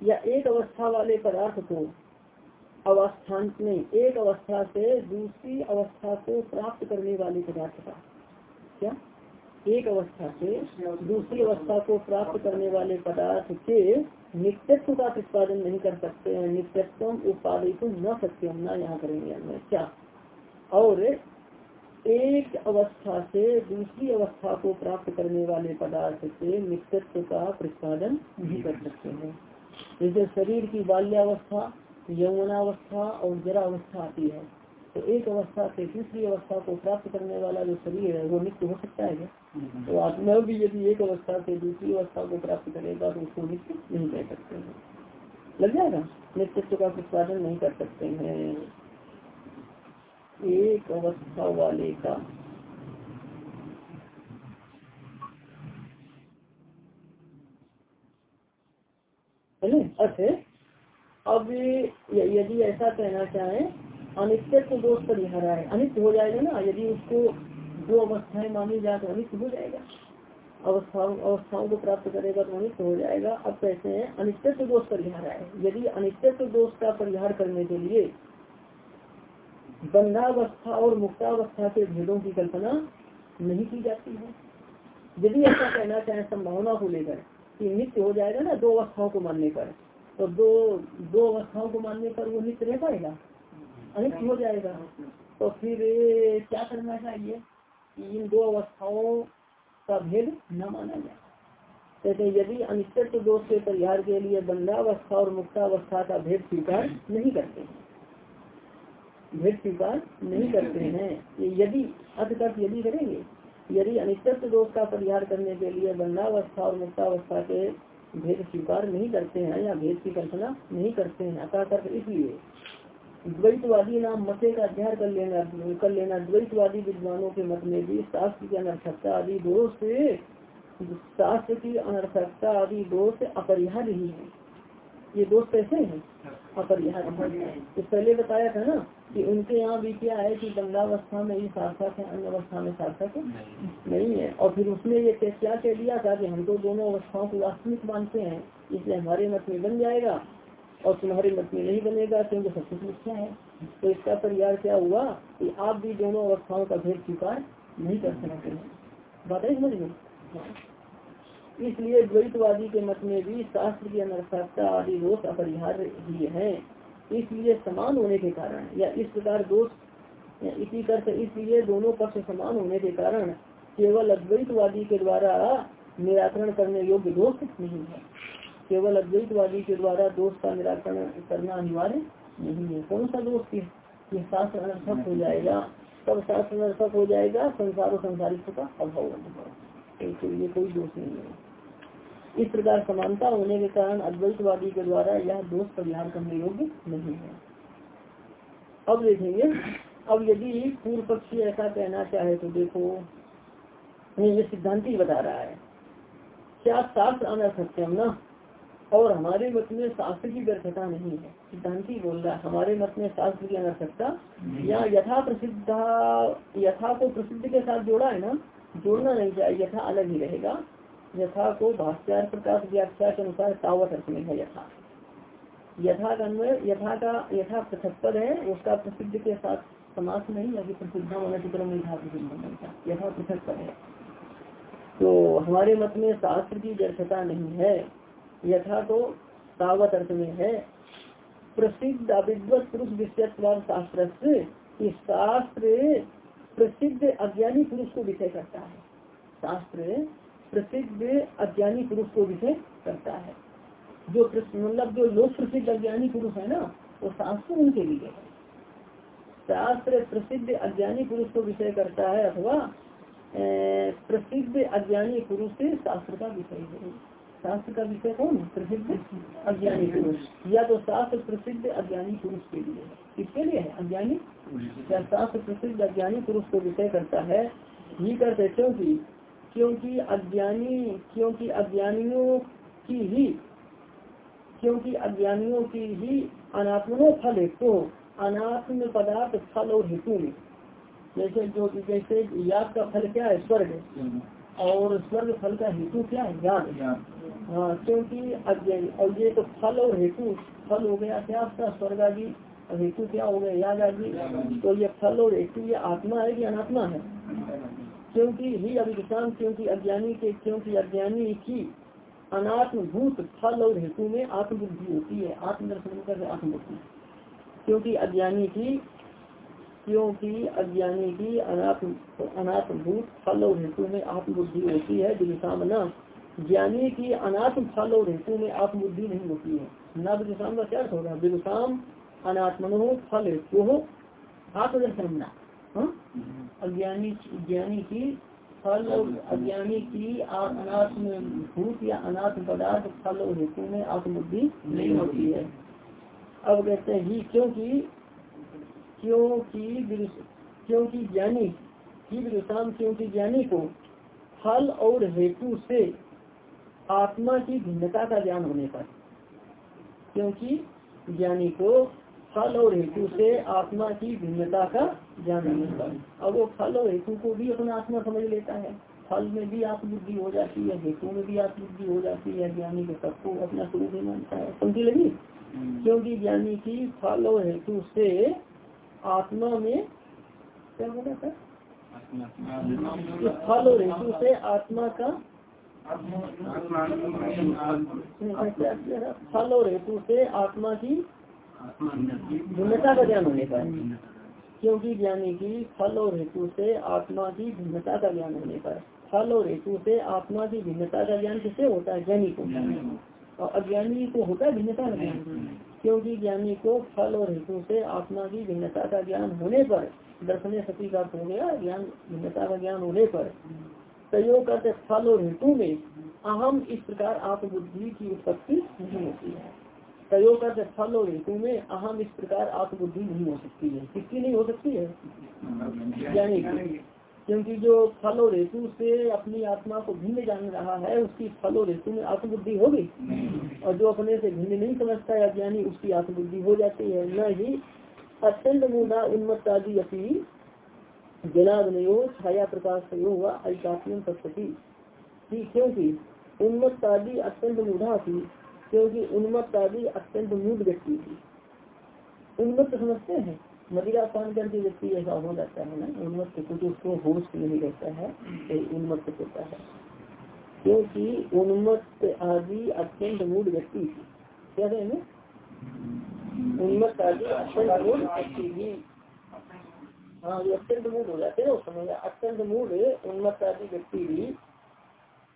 या एक अवस्था वाले पदार्थ को अवस्थान में एक अवस्था से दूसरी अवस्था को प्राप्त करने वाले पदार्थ का, क्या? एक अवस्था से दूसरी अवस्था को प्राप्त करने वाले पदार्थ के नित्यत्व का उत्पादन नहीं कर सकते हैं, नित्यत्व उत्पादित न सकते हम ना यहाँ करेंगे हमें क्या? और एक अवस्था से दूसरी अवस्था को प्राप्त करने वाले पदार्थ से नित्यत्व का प्रतिपादन नहीं कर सकते हैं। जैसे शरीर की बाल्यावस्था, यौवनावस्था और जरा अवस्था आती है। तो एक अवस्था से दूसरी अवस्था को प्राप्त करने वाला जो शरीर है वो नित्य हो सकता है क्या? तो आत्मा भी यदि एक अवस्था से दूसरी अवस्था को प्राप्त करेगा तो उसको नित्य नहीं कह सकते हैं। लग जाएगा? नित्यत्व का प्रतिपादन नहीं कर सकते हैं। एक अवस्था वाले का अर्थ अब यदि ऐसा कहना चाहे अनित्य दोष परिहार है अनित्य हो जाएगा ना, यदि उसको दो अवस्थाएँ मानी जाए तो अनित्य हो जाएगा। अवस्थाओं अवस्थाओं को प्राप्त करेगा तो अनित्य हो जाएगा। अब कहते हैं, अनित्य दोष परिहार है यदि अनित्य दोष का परिहार करने के लिए बंधावस्था और मुक्तावस्था के भेदों की कल्पना नहीं की जाती है, यदि ऐसा कहना चाहे, संभावना को लेकर कि नित्य हो जाएगा ना, दो अवस्थाओं को मानने पर तो दो दो अवस्थाओं को मानने पर वो नित्य रह पाएगा? अनित्य हो जाएगा। तो फिर क्या करना चाहिए कि इन दो अवस्थाओं का भेद न माना जाए। कहते यदि अनिश्चित दोष के परिहार के लिए बंधावस्था और मुक्तावस्था का भेद स्वीकार नहीं करते भेद स्वीकार नहीं करते हैं। यदि, अर्थ यदि करेंगे, यदि अनिश्चित दोष का परिहार करने के लिए बंधावस्था और मुक्तावस्था के भेद स्वीकार नहीं करते हैं या भेद की कल्पना नहीं करते हैं कर इसलिए द्वैतवादी नाम मते का अध्ययन कर लेना कर लेना। द्वैतवादी विद्वानों के मत में भी शास्त्र की अनर्थकता आदि दोष शास्त्र की अनर्थकता आदि दोष अपरिहार्य ही है। ये दोष कैसे है? अपरिहार्य। तो पहले बताया था ना कि उनके यहाँ भी क्या है कि गंगावस्था में ही सार्थक है, अन्य अवस्था में सार्थक नहीं है। और फिर उसने ये क्या कह दिया था कि हम तो दोनों अवस्थाओं को वास्तविक मानते हैं, इसलिए हमारे मत में बन जाएगा। और तुम्हारे मत में नहीं बनेगा, क्योंकि सब कुछ मिथ्या है। तो इसका परिवार क्या हुआ कि आप भी दोनों अवस्थाओं का भेद स्वीकार नहीं कर सकते हैं। बात है समझ में? इसलिए द्वैतवादी के मत में भी शास्त्र की अनर्थकता आदि दोष अपरिहार्य ही है। इसलिए समान होने के कारण, या इस प्रकार दोष इसी कर इसलिए दोनों पक्ष समान होने के कारण, केवल अद्वैतवादी के द्वारा निराकरण करने योग्य दोष नहीं है। केवल अद्वैतवादी के द्वारा दोष का निराकरण करना अनिवार्य नहीं है। कौन सा दोष की शास्त्र अनर्थक हो जाएगा। तब शास्त्र अनर्थक हो जाएगा, संसार और संसारित्व का अभाव तो ये कोई दोष नहीं है। इस प्रकार समानता होने के कारण अद्वैतवादी के द्वारा यह दोष परिहार करने योग्य नहीं है। अब देखेंगे। अब यदि पूर्व पक्षी ऐसा कहना चाहे तो देखो, ये सिद्धांत ही बता रहा है। क्या शास्त्र अनर्थक्यम ना? और हमारे मत में शास्त्र की व्यर्थता नहीं है। सिद्धांति बोल रहा है हमारे मत में शास्त्र की अनर्थकता या यथा प्रसिद्ध यथा को प्रसिद्ध के साथ जोड़ा है ना जोड़ना नहीं चाहिए यथा अलग ही रहेगा। यथा को भाष्यार प्रकाश व्याख्या के अनुसार तावत अर्थ में है यथा। यथा का यथा का यथा पृथक पद है उसका प्रसिद्ध के साथ समास नहीं है कि प्रसिद्ध अनतिक्रम यथा प्रसिद्ध यथा पृथक पद है। तो हमारे मत में शास्त्र की व्यर्थता नहीं है। यथा तो तावत अर्थ में है। प्रसिद्ध अविद्वत पुरुष विषयत्वाद शास्त्र शास्त्र प्रसिद्ध अज्ञानी पुरुष को विषय करता है। शास्त्र प्रसिद्ध अज्ञानी पुरुष को विषय करता है। जो मतलब जो लोक प्रसिद्ध अज्ञानी पुरुष है ना, वो शास्त्र उनके लिए है। शास्त्र प्रसिद्ध अज्ञानी पुरुष को विषय करता है अथवा प्रसिद्ध अज्ञानी पुरुष शास्त्र का विषय है। शास्त्र का विषय कौन प्रसिद्ध अज्ञानी पुरुष या तो शास्त्र प्रसिद्ध अज्ञानी पुरुष के लिए किसके लिए है अज्ञानी या शास्त्र प्रसिद्ध अज्ञानी पुरुष को विषय करता है ये करते क्योंकि क्योंकि अज्ञानी क्योंकि अज्ञानियों की ही क्योंकि अज्ञानियों की ही अनात्मनो फल हेतु अनात्म पदार्थ फल और हेतु में जैसे जो जैसे याद का फल क्या है, स्वर्ग और स्वर्ग फल का हेतु क्या है? ज्ञान। हाँ क्योंकि अज्ञानी और ये तो फल और हेतु फल हो गया क्या? आपका स्वर्ग आदि और हेतु क्या हो गया? याद आदि। तो ये फल और हेतु ये आत्मा है कि अनात्मा है? क्योंकि ही अभिशान क्योंकि अज्ञानी के क्योंकि अज्ञानी की अनात्म भूत फल और हेतु में आत्मबुद्धि होती है आत्मदर्शन कर आत्मबुद्धि। क्योंकि अज्ञानी की क्योंकि अज्ञानी की अनात्म अनात्म भूत फल और हेतु में आत्मबुद्धि होती है दिशाम न ज्ञानी की अनात्म फल और हेतु में आत्मबुद्धि नहीं होती है। न विदुषाम का क्या होगा? विदुषाम अनात्मनो फल हेतु हो। आत्मदर्शन हाँ? अज्ञानी, ज्ञानी की फल और अज्ञानी की अनात्म भूत या अनात्म पदार्थ फल और हेतु में आत्मबुद्धि नहीं होती है। अब कहते हैं ही क्योंकि क्योंकि क्योंकि ज्ञानी की विदुषाम क्योंकि ज्ञानी को फल और हेतु से आत्मा की भिन्नता का ज्ञान होने पर। क्योंकि ज्ञानी को फल और हेतु से आत्मा की भिन्नता का ज्ञान होने पर। अब वो फल और हेतु को भी अपना आत्मा समझ लेता है। फल में भी आत्मबुद्धि हो जाती है हेतु में भी आत्मबुद्धि हो जाती है। ज्ञानी को सबको अपना स्वरूप ही मानता है। समझी लगी? हम्म। क्योंकि ज्ञानी की फल और हेतु से आत्मा में क्या बोला था? फल और हेतु से आत्मा का फल और हेतु से आत्मा की भिन्नता का ज्ञान होने पर क्योंकि ज्ञानी की फल और हेतु से आत्मा की भिन्नता का ज्ञान होने पर फल और हेतु से आत्मा की भिन्नता का ज्ञान किसे होता है? ज्ञानी को। और अज्ञानी को होता है भिन्नता का ज्ञान। क्योंकि ज्ञानी को फल और हेतु से आत्मा की भिन्नता का ज्ञान होने पर दर्शन सती का हो गया ज्ञान भिन्नता का ज्ञान होने पर प्रयोग करते फल और हेतु में अहम इस प्रकार आत्मबुद्धि की उत्पत्ति नहीं होती है। तय कर फल और हेतु में अहम इस प्रकार आत्मबुद्धि नहीं हो सकती है। किसकी नहीं हो सकती है? ज्ञानी क्योंकि जो फल और हेतु से अपनी आत्मा को भिन्न जान रहा है उसकी फल और हेतु में आत्मबुद्धि होगी? और जो अपने से भिन्न नहीं समझता है अज्ञानी उसकी आत्मबुद्धि हो जाती है। न ही अत्यंत मूढ़ा उन्मत्त आदि अपनी जलाग्नयो छाया प्रकाश हुआ अल्पात्म सत्पति क्योंकि उन्मत्त आदि अत्यंत मूढ़ा थी क्योंकि उन्मत्त आदि अत्यंत मूढ़ व्यक्ति थी। उन्मत्त समझते हैं? मदिरा पान करके व्यक्ति ऐसा हो जाता है ना उन्मत्त कुछ उसको होश नहीं रहता है उन्मत्त होता है। क्योंकि उन्मत्त आदि अत्यंत मूढ़ व्यक्ति क्या कहेंगे उन्मत्त आदि अत्यंत मूढ़ व्यक्ति भी हाँ जो अत्यंत मूड हो जाते हैं उस समय अत्यंत मूड उन्मत्त आदि व्यक्ति भी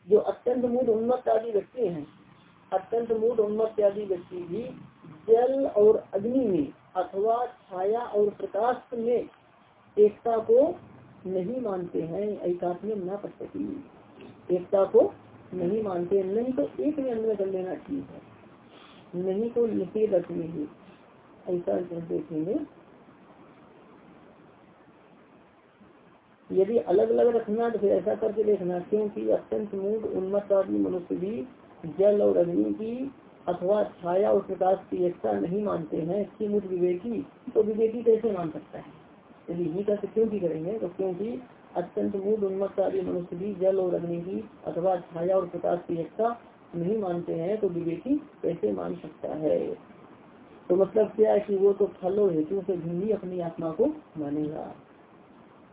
जो अत्यंत मूड उन्मत्त आदि व्यक्ति हैं, अत्यंत मूड उन्मत्त आदि व्यक्ति भी जल और अग्नि में अथवा छाया और प्रकाश में एकता को नहीं मानते हैं एकात्म न पश्यती एकता को नहीं मानते, नहीं तो एक में अन्य कर लेना ठीक है। नहीं तो निषेध रखने ही ऐसा देखेंगे। यदि अलग अलग रखना तो फिर ऐसा करके देखना, क्योंकि अत्यंत मूड, उन्मत्त आदि मनुष्य भी जल और अग्नि की अथवा छाया और प्रकाश की एकता नहीं मानते हैं कि मुझ विवेकी तो विवेकी कैसे मान सकता है? यदि ही की करेंगे तो क्योंकि अत्यंत मूड उन्मत्त आदि मनुष्य भी जल और अग्नि की अथवा छाया और प्रकाश की एकता नहीं मानते हैं तो विवेकी कैसे मान सकता है? तो मतलब क्या है कि वो तो फल और हेतु से भिन्न अपनी आत्मा को मानेगा?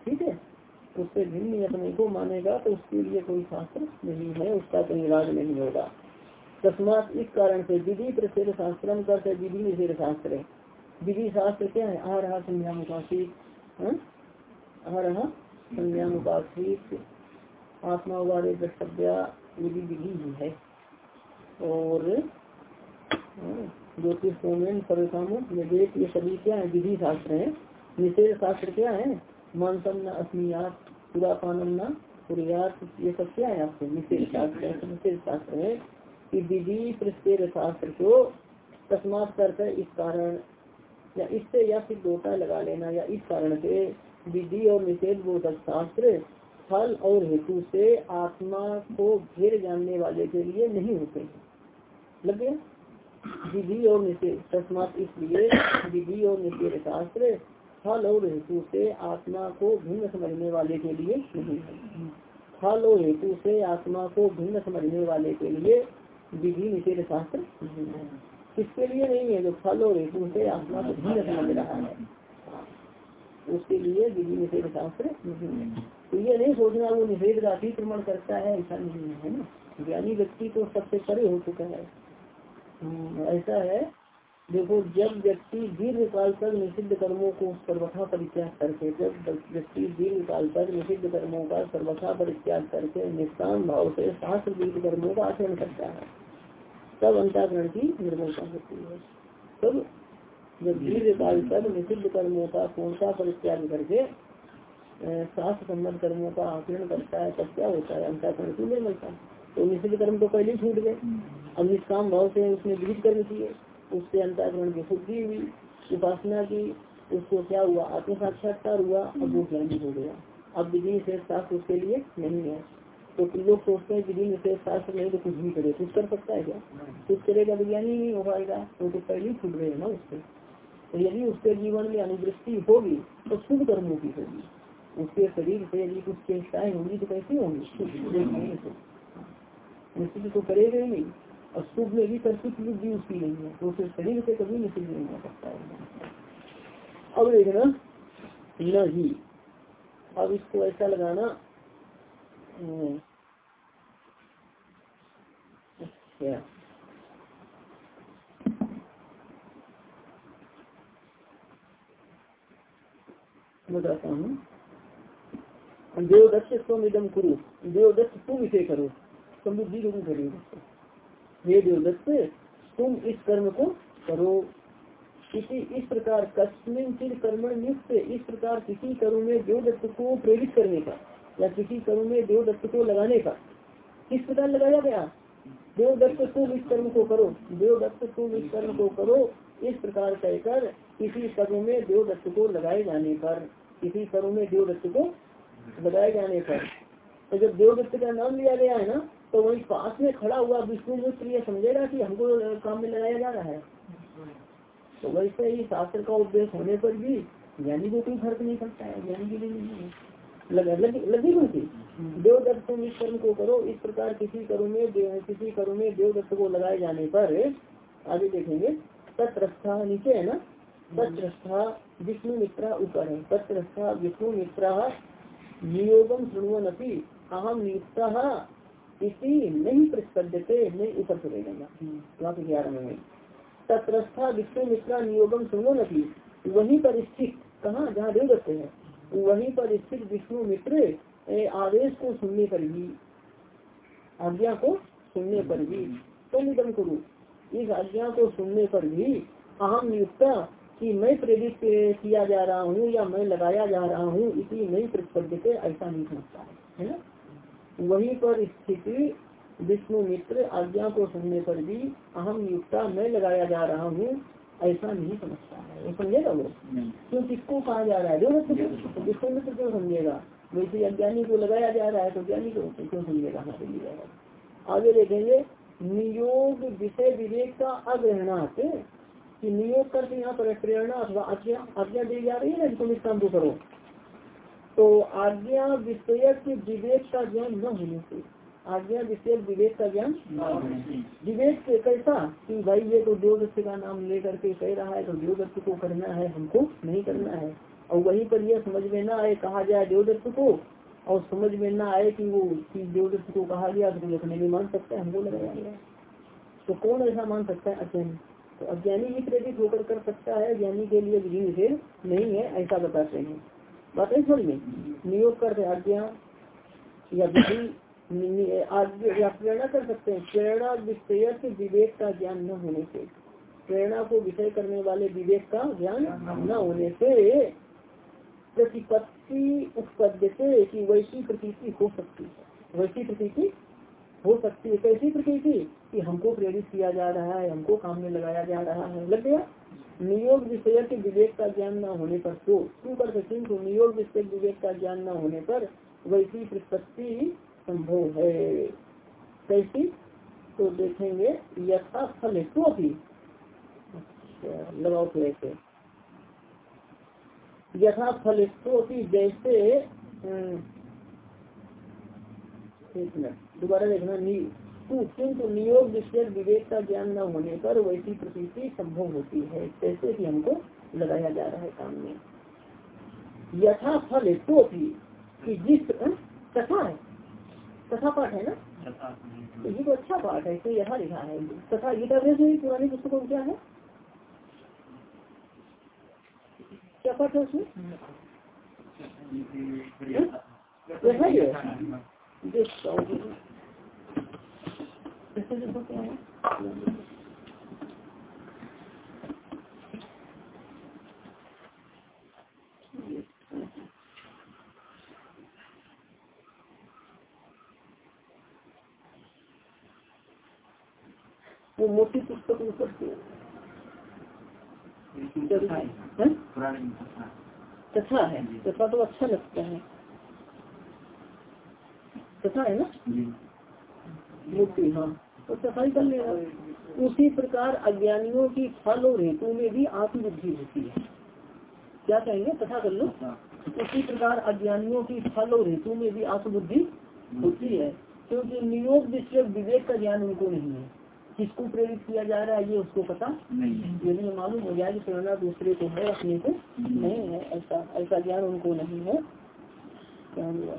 ठीक है? उससे भिन्न अपने को मानेगा तो उसके लिए कोई शास्त्र नहीं है, उसका कोई इलाज नहीं होगा। तस्मात इस कारण से विधि प्रसिद्ध शास्त्र करते विधि निषेध शास्त्र। विधि शास्त्र क्या है? आ रहा संज्ञा मुकाशित हाँ? आ रहा संज्ञा आत्मा वाले द्रष्टव्या विधि विधि ही है। और हाँ, ज्योतिष सोमेन सर्वकामो ये सभी क्या है? विधि शास्त्र है। निषेध शास्त्र क्या है? मानसम न अस्मियात सुरापानम न पुरियात ये सब क्या है आपसे निषेध शास्त्र निषेध शास्त्र है। विधि प्रस्तेर शास्त्र को तस्मात करते इस कारण, या इससे या फिर दोटा लगा लेना, या इस कारण से विधि और निषेध बोधक शास्त्र फल और हेतु से आत्मा को घेर जानने वाले के लिए नहीं होते लग गया? विधि और निषेध, तस्मात इसलिए विधि और निषेध शास्त्र फल और हेतु से आत्मा को भिन्न समझने वाले के लिए नहीं है। फल और हेतु से आत्मा को भिन्न समझने वाले के लिए विधि निषेध शास्त्र? किसके लिए नहीं है? जो फल और हेतु से आत्मा को भिन्न समझ रहा है। उसके लिए विधि निषेध शास्त्र तो ये नहीं सोचना वो निषेध का अतिक्रमण करता है ऐसा नहीं है ना? ज्ञानी व्यक्ति तो सबसे परे हो चुका है। हम्म, ऐसा है। देखो जब व्यक्ति दीर्घ काल तक निषिद्ध कर्मों को सर्वथा परित्याग करके जब व्यक्ति दीर्घ काल तक निषिद्ध कर्मों का सर्वथा परित्याग करके निष्काम भाव से शास्त्र दीर्घ कर्मों का आचरण करता है। तब अंताकरण की निर्मलता होती है। तब जब दीर्घ काल तक निषिद्ध कर्मों का पूर्णता परित्याग करके शास्त्र संबंध कर्मों का आचरण करता है, तब क्या होता है? अंताकरण की निर्मलता। तो निषिद्ध कर्म तो पहले छूट गए। अब निष्काम भाव से उसने विहित कर्म किए उससे अंतरण की शुद्धि हुई, उपासना की। उसको क्या हुआ? आत्म साक्षात्कार हुआ। अब वो ज्ञानी हो गया। अब विधि निषेध शास्त्र उसके लिए नहीं है। तो लोग सोचते हैं विधि निषेध शास्त्र नहीं तो कुछ भी करे। कुछ कर सकता है क्या? कुछ करेगा विज्ञानी नहीं हो पाएगा। तो, तो पहले ही छूट गए ना उससे। तो यदि उसके जीवन में अनुदृष्टि होगी तो शुभ कर्मों की होगी। उसके शरीर से यदि कुछ चेष्टाएँ होंगी तो कैसी होंगी? निश्चित तो करेगा ही नहीं। और शुभ में भी कर्तृत्व बुद्धि उसकी नहीं है। तो उसे शरीर से कभी निश्चित नहीं हो सकता है। अब देखना न ही अब इसको ऐसा लगाना बताता हूँ देवदत्त तुम इदम करो। देवदत्त तुम इसे करो। समृद्धि को करो। हे देवदत्त तुम इस कर्म को करो। इसी, इस प्रकार कस्मिन चिर कर्म नियुक्त इस प्रकार किसी कर्म में देवदत्त को प्रेरित करने का। या किसी कर्म में देवदत्त को लगाने का। किस प्रकार लगाया गया? देवदत्त तुम इस कर्म को करो। देवदत्त तुम इस कर्म को करो। इस प्रकार कहकर किसी कर्म में देवदत्त को लगाए जाने पर किसी कर्म में देवदत्त को लगाए जाने पर। तो जब देवदत्त का नाम लिया गया है ना तो वही पास में खड़ा हुआ विष्णु मित्र ये समझेगा कि हमको काम में लगाया जा रहा है। तो वैसे ही शास्त्र का उपदेश होने पर भी ज्ञानी को कोई फ़र्क नहीं पड़ता है, ज्ञानी के लिए नहीं लगा कौन सी देवदत्त तुम इस कर्म को करो इस प्रकार किसी कर्म में किसी कर्म में देवदत्त को लगाए जाने पर आगे देखेंगे तत्स्था नीचे है ना? तत्स्था विष्णु मित्रा ऊपर है। तत्स्था विष्णु मित्रा नियोगम सुनवन अपनी अहम नियुक्ता इसी नहीं प्रतिपद्यते नहीं ऊपर से रहेगा वहाँ पे ग्यारह में। तत्स्था विष्णु मित्रा नियोगम सुनवन अपनी वहीं पर स्थित कहा? जहाँ देवदत्त है। वहीं पर स्थित विष्णु मित्र आदेश को सुनने पर भी, आज्ञा को सुनने पर भी। तो निगम करूँ, इस आज्ञा को सुनने पर भी अहम नियुक्ता कि मैं प्रेरित किया जा रहा हूँ या मैं लगाया जा रहा हूँ, इसी नई प्रतिपद्य से ऐसा नहीं समझता है ना? वहीं पर स्थिति विष्णु मित्र आज्ञा को सुनने पर भी अहम नियुक्ता मैं लगाया जा रहा हूँ ऐसा नहीं समझता है। वो समझेगा वो? क्यों किसको कहा जा रहा है? जो विष्णु मित्र क्यों समझेगा। वैसे अज्ञानी को लगाया जा रहा है तो ज्ञानी को क्यों समझेगा? हमारे लिए आगे देखेंगे नियोग विषय विवेक का अग्रहणार्थ कि नियोग करके यहाँ पर प्रेरणा अथवा आज्ञा आज्ञा दी जा रही है ना तुम इस काम को करो। तो आज्ञा विषय विवेक का ज्ञान न होने से आज्ञा विषय विवेक का ज्ञान? विवेक कैसा कि भाई ये तो देवदत्त का नाम लेकर के कह रहा है तो देवदत्त को करना है, हमको नहीं करना है। और वहीं पर यह समझ में ना आए, कहा जाए देवदत्त को, और समझ में ना आए कि वो कि देवदत्त को कहा गया तो अपने भी मान सकता है, हमको लगाया गया तो कौन ऐसा मान सकता है अज्ञानी? तो अज्ञानी ही प्रेरित होकर कर सकता है, ज्ञानी के लिए विधि निषेध नहीं है, ऐसा बताते हैं। बात है समझ में? नियोग कर आज्ञा या विधि प्रेरणा कर सकते हैं। प्रेरणा विषय विवेक का ज्ञान न होने से। प्रेरणा को विषय करने वाले विवेक का ज्ञान न होने से प्रतिपत्ति उत्पद्य से वैसी प्रतीति हो सकती है। वैसी प्रतीति हो सकती है। कैसी प्रतीति? कि हमको प्रेरित किया जा रहा है, हमको काम में लगाया जा रहा है। लग गया? नियोग विषय के विवेक का ज्ञान न होने पर तो क्यों कर सकते तो नियोग विषय विवेक का ज्ञान न होने पर वैसी प्रतिपत्ति संभव है। कैसी? तो देखेंगे, यथा फल तो भी। अच्छा लगाओ फिर ऐसे यथा फल जैसे एक मिनट, दोबारा देखना, नी किंतु नियोग विषय विवेक का ज्ञान न होने पर वैसी प्रतीति संभव होती है, जैसे कि हमको लगाया जा रहा है काम में यथा फल तो भी, कि जिस कथा है। कथा पाठ है ना? तो ये तो अच्छा पाठ है तो यहाँ लिखा है। तथा गीता पुरानी पुस्तकों में क्या है? क्या पाठ है उसमें? है ये देखता हूँ वो मोटी पुस्तक ऊपर से कथा है। कथा। तो अच्छा लगता है। कथा है ना? मुक्ति हाँ। तो सफ़ाई कर लेगा उसी प्रकार अज्ञानियों की फल और हेतु में भी आत्मबुद्धि होती है। क्या कहेंगे? कथा कर लो। उसी प्रकार अज्ञानियों की फल और हेतु में भी आत्मबुद्धि होती है। क्योंकि नियोग विषय विवेक का ज्ञान उनको नहीं है। किसको प्रेरित किया जा रहा है ये उसको पता नहीं यदि मालूम हो जाए कि प्रेरणा दूसरे को है अपने को। नहीं। है ऐसा ऐसा ज्ञान उनको नहीं है। क्या हुआ?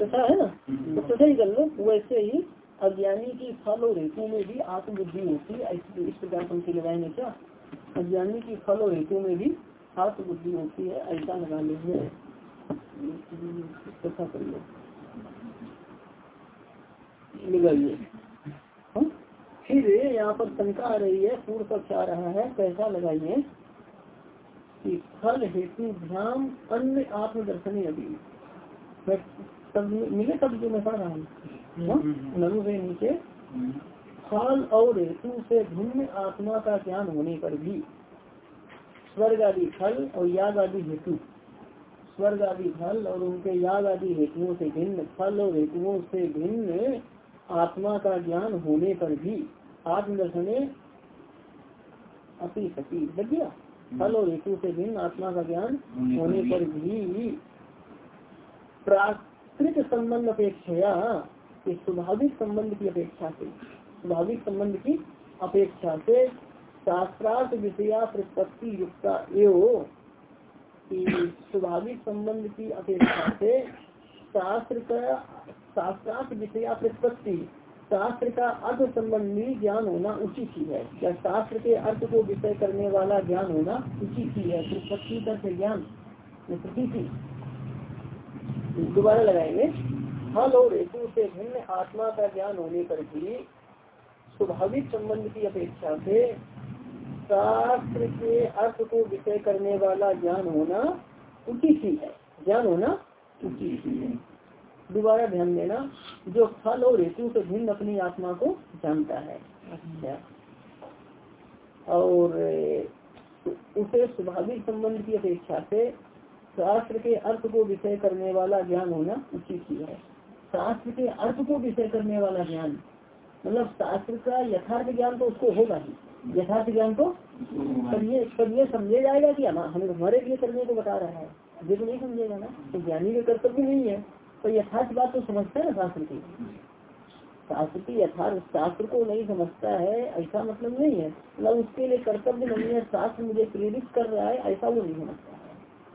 तथा है ना? तो तथा ही कर लो वैसे ही अज्ञानी की फल और हेतु में भी आत्मबुद्धि होती है। इस प्रकार पंक्ति लगाएँगे क्या? अज्ञानी की फल और हेतु में भी आत्मबुद्धि होती है ऐसा लगा लीजिए कथा कर लो लगाइए। हाँ? फिर यहाँ पर शंका आ रही है पूर्व पक्ष आ रहा है कैसा लगाइए? कि फल हेतु ध्यान अन्य आत्मदर्शन अभी। मैं तब मिले तब जो मैं पढ़ रहा हूँ। हाँ? नरु से नीचे। फल और हेतु से भिन्न आत्मा का ज्ञान होने पर भी स्वर्ग आदि फल और याद आदि हेतु। स्वर्ग आदि फल और उनके याद आदि हेतुओं से भिन्न फल और हेतुओं से भिन्न आत्मा का ज्ञान होने पर भी आत्मदर्शन अपनी सती लग गया फल और हेतु से भिन्न आत्मा का ज्ञान होने पर भी प्राकृत संबंध अपेक्षा स्वाभाविक संबंध की अपेक्षा से स्वाभाविक संबंध की अपेक्षा से शास्त्रार्थ विषया प्रतिपत्ति युक्ता एवं स्वाभाविक संबंध की अपेक्षा से शास्त्र का शास्त्रार्थ विषया प्रतिपत्ति, शास्त्र का अर्थ संबंधी ज्ञान होना उचित ही है। या शास्त्र के अर्थ को विषय करने वाला ज्ञान होना उचित ही है। प्रतिपत्ति का ज्ञान प्रतीति दोबारा लगाएँगे। फल और हेतु से भिन्न आत्मा का ज्ञान होने पर भी स्वाभाविक संबंध की अपेक्षा से शास्त्र के अर्थ को विषय करने वाला ज्ञान होना उचित ही है। ज्ञान होना उचित ही है। दोबारा ध्यान देना जो फल और हेतु से भिन्न अपनी आत्मा को जानता है। अच्छा। और उसे स्वाभाविक संबंध की अपेक्षा से शास्त्र के अर्थ को विषय करने वाला ज्ञान होना उचित ही है। शास्त्र के अर्थ को विषय करने वाला ज्ञान मतलब शास्त्र का यथार्थ ज्ञान तो उसको होगा ही। यथार्थ ज्ञान तो सब ये समझे जाएगा कि हमें हमारे लिए करने को बता रहा है। ये तो नहीं समझेगा ना तो ज्ञानी का कर्तव्य नहीं है। तो यथार्थ बात तो समझता है ना शास्त्र की। शास्त्र की यथार्थ, शास्त्र को नहीं समझता है, ऐसा मतलब नहीं है। मतलब उसके लिए कर्तव्य नहीं है, शास्त्र मुझे प्रेरित कर रहा है, ऐसा वो नहीं समझता।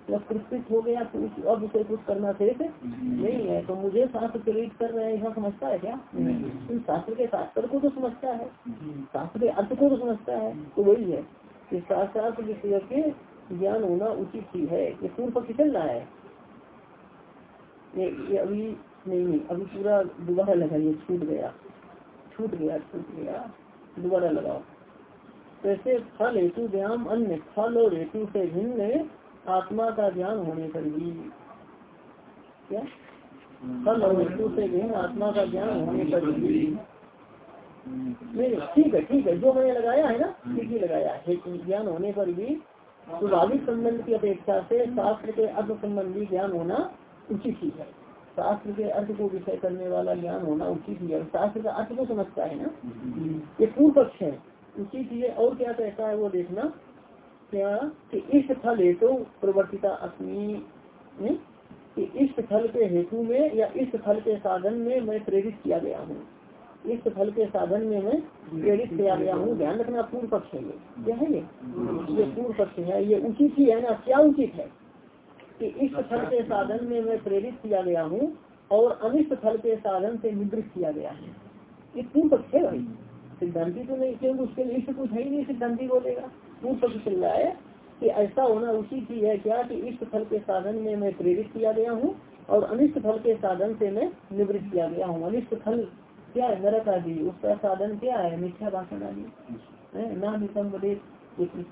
मतलब हो गया तो अब उसे कुछ करना शेष नहीं है तो मुझे शास्त्र प्रेरित कर रहे हैं ऐसा समझता है क्या? शास्त्र के शास्त्र को तो समझता है। शास्त्र के अर्थ को तो समझता है। तो वही है कि शास्त्रार्थ विषय के ज्ञान होना उचित ही है। ये पूर्व पक्ष चल रहा है। ये अभी नहीं नहीं अभी पूरा दोबारा लगाइए छूट गया। छूट गया छूट गया। दोबारा लगाओ। कैसे? फल हेतु व्यायाम अन्य फल और हेतु से भिन्न आत्मा का ज्ञान होने पर भी क्या? फल और हेतु से भिन्न आत्मा का ज्ञान होने पर भी। नहीं, ठीक है ठीक है, जो मैंने लगाया है ना, ठीक ही लगाया है। ज्ञान होने पर भी स्वाभाविक संबंध की अपेक्षा से शास्त्र के अर्थ संबंधी ज्ञान होना उचित ही है। शास्त्र के अर्थ को विषय करने वाला ज्ञान होना उचित ही है। शास्त्र का अर्थ को समझता है ना। ये पूर्व पक्ष है। उचित है। और क्या कहता है वो देखना? क्या कि इस फल हेतु प्रवर्तिता अपनी कि इस फल के हेतु में या इस फल के साधन में मैं प्रेरित किया गया हूँ। इस फल के साधन में मैं प्रेरित किया गया हूँ। ध्यान रखना पूर्व पक्ष है ये। क्या है ये? ये पूर्व पक्ष है। ये उचित ही है ना? क्या उचित है? कि इस फल के साधन में मैं प्रेरित किया गया हूँ और अनिष्ट फल के साधन से निवृत्त किया गया है। ये पूर्व पक्ष है भाई। सिद्धांति तो नहीं, क्योंकि उसके लिए कुछ है ही नहीं, सिद्धांति बोलेगा। पक्ष चल रहा है कि ऐसा होना उसी ही है क्या कि इष्ट फल के साधन में मैं प्रेरित किया गया हूँ और अनिष्ट फल के साधन से मैं निवृत्त किया गया हूँ। अनिष्ट फल क्या है? नरक आदि। उसका साधन क्या है? मिथ्या भाषण आदि। न निशम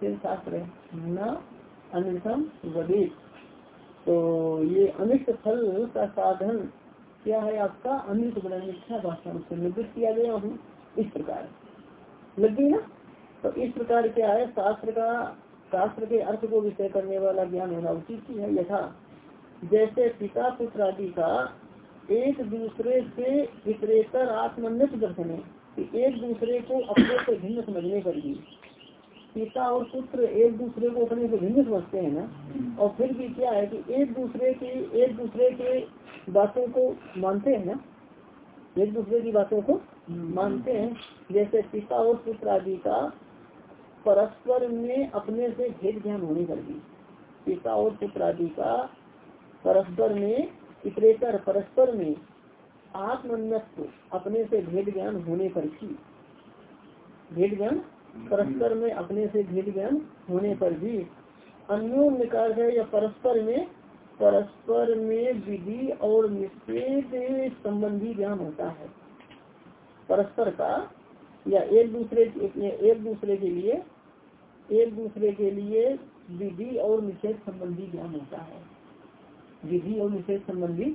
ये शास्त्र है। न अनिशम वदेश तो ये अनिष्ट फल का साधन क्या है आपका? अनिष्ट मिथ्या भाषण से निवृत्त किया गया हूँ। इस प्रकार। लग ना? तो इस प्रकार क्या है? शास्त्र का शास्त्र के अर्थ को विषय करने वाला ज्ञान होना उचित ही है। यथा जैसे पिता पुत्र आदि का एक दूसरे से विक्रेतर आत्मन्वित दर्शन है कि एक दूसरे को अपने से भिन्न समझने पर भी। पिता और पुत्र एक दूसरे को अपने से भिन्न समझते हैं ना? और फिर भी क्या है कि एक दूसरे की एक दूसरे के बातों को मानते हैं ना? एक दूसरे की बातों को मानते हैं। जैसे पिता और पुत्र आदि का परस्पर में अपने से भेद ज्ञान होने पर भी पिता और पुत्र आदि का परस्पर में इतरेतर परस्पर में आत्मन्यत्व, अपने से भेद ज्ञान होने पर भी। भेद ज्ञान परस्पर में, अपने से भेद ज्ञान होने पर भी। अन्योन निकाल है या परस्पर में परस्पर में विधि और निषेध संबंधी ज्ञान होता है। परस्पर का या एक दूसरे एक दूसरे के लिए, एक दूसरे के लिए विधि और निषेध संबंधी ज्ञान होता है। विधि और निषेध संबंधी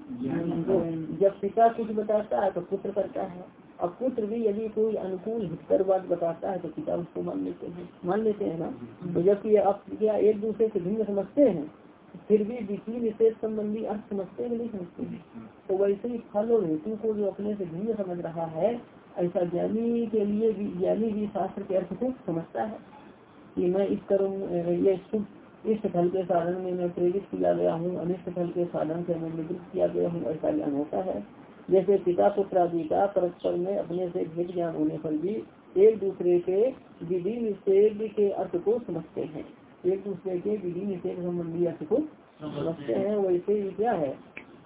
जब पिता कुछ बताता है तो पुत्र करता है। अब पुत्र भी यदि कोई अनुकूल हितकर बात बताता है तो पिता उसको मान लेते हैं। मान लेते हैं ना? तो जबकि आप क्या एक दूसरे से भिन्न समझते हैं, फिर भी विधि, निषेध संबंधी अर्थ समझते हैं नहीं समझते तो वैसे ही फल और हेतु को जो अपने से भिन्न समझ रहा है ऐसा ज्ञानी के लिए भी, ज्ञानी भी शास्त्र के अर्थ को समझता है कि मैं इस कर्म ये शुभ इस फल के साधन में मैं प्रेरित किया गया हूँ, अनिष्ट फल के साधन से मैं निवृत्त किया गया हूँ, ऐसा ज्ञान होता है। जैसे पिता पुत्र आदि का परस्पर में अपने से भेद ज्ञान होने पर भी एक दूसरे के विधि निषेध के अर्थ को समझते हैं। एक दूसरे के विधि निषेध संबंधी अर्थ को समझते हैं। वैसे ही क्या है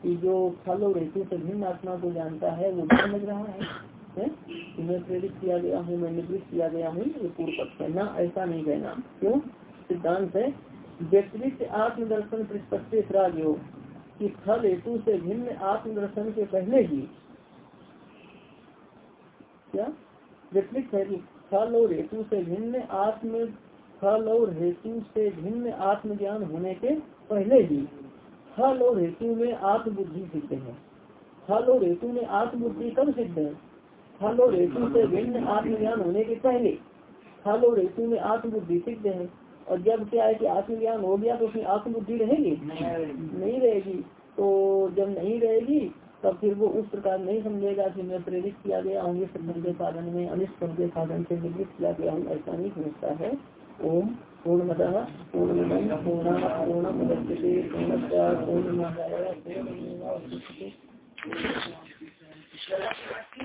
कि जो फल और हेतु से भिन्न आत्मा को जानता है, वो समझ रहा है। मैं प्रेरित किया गया हूँ, मैं निवृत्त किया गया हूँ, ये पूर्व पक्ष है। ना, ऐसा नहीं कहना। क्यों? सिद्धांत है, व्यतिरिक्त आत्मदर्शन प्रतिपत्ति योग कि फल हेतु से भिन्न आत्मदर्शन के पहले ही, क्या? व्यतिरिक्त है फल और हेतु से भिन्न आत्म, फल और हेतु से भिन्न आत्मज्ञान होने के पहले ही, फल और हेतु में आत्मबुद्धि सिद्ध है। फल और हेतु में आत्मबुद्धि कब सिद्ध है? फल और हेतु से भिन्न आत्मज्ञान होने के पहले फल और हेतु में आत्मबुद्धि सिद्ध है। और जब क्या है कि आत्मज्ञान हो गया तो उसमें आत्मबुद्धि रहेगी? नहीं रहेगी। तो जब नहीं रहेगी तब फिर वो उस प्रकार नहीं समझेगा कि मैं प्रेरित किया गया हूँ इस के साधन में अनिष्ट के साधन से विद्युत किया गया हूँ ऐसा नहीं समझता है। ओम पूर्णमद पूर्णमिदम पूर्ण पूर्ण पूर्णस्य पूर्णमादाय। पूर्णमेवावशिष्यते